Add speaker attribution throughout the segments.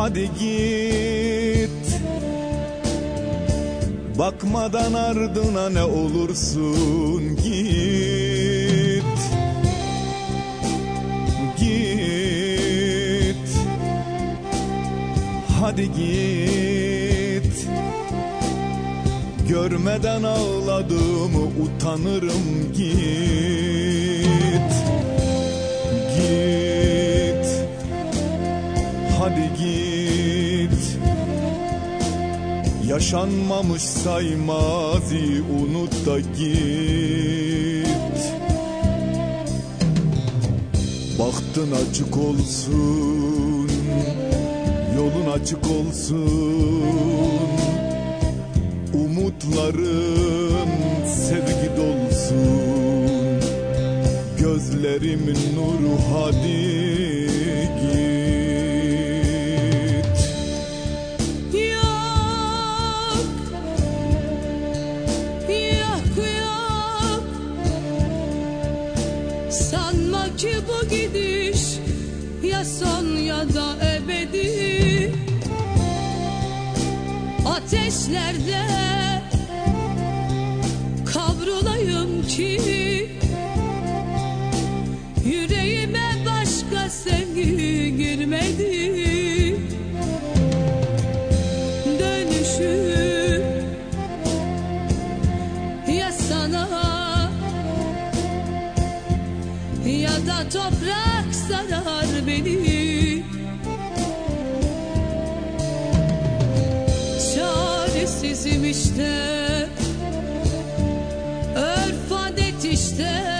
Speaker 1: Hadi git. Bakmadan ardına ne olursun git. Git. Hadi git. Görmeden ağladığımı utanırım git. Git. Hadi git Yaşanmamış saymazi unut da git. Baktın açık olsun Yolun açık olsun. Umutların sevgi dolsun. Gözlerimin nuru hadi
Speaker 2: Son ya da ebedi. Ateşlerde Kavrulayım ki çaresizim işte örf adet işte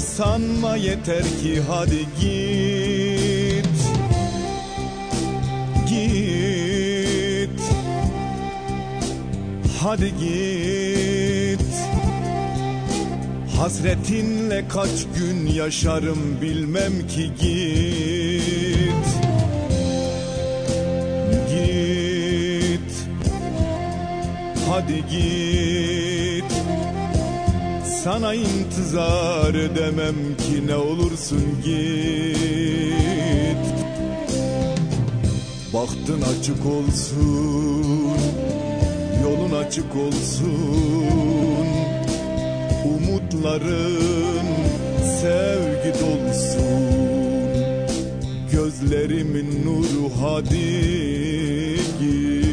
Speaker 1: sanma yeter ki hadi git. Git. Hadi git. Hasretinle kaç gün yaşarım bilmem ki git. Git. Hadi git Sana intizar edemem ki ne olursun git. Bahtın açık olsun Yolun açık olsun. Umutların sevgi dolsun. Gözlerimin nuru hadi git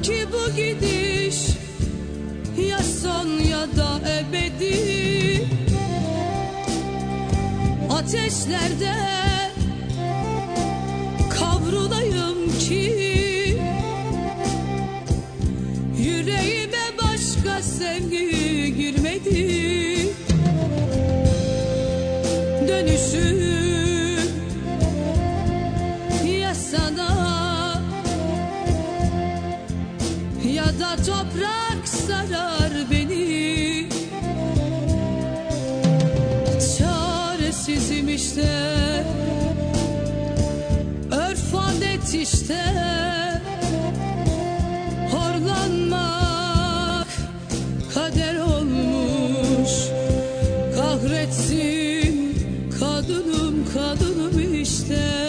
Speaker 2: ki bu gidiş Ya son ya da ebedi. Ateşlerde Kavrulayım ki Yüreğime başka sevgi girmedi. Dönüşü da toprak sarar beni. Çaresizim işte. Örf adet işte. Horlanmak kader olmuş. Kahretsin kadınım kadınım işte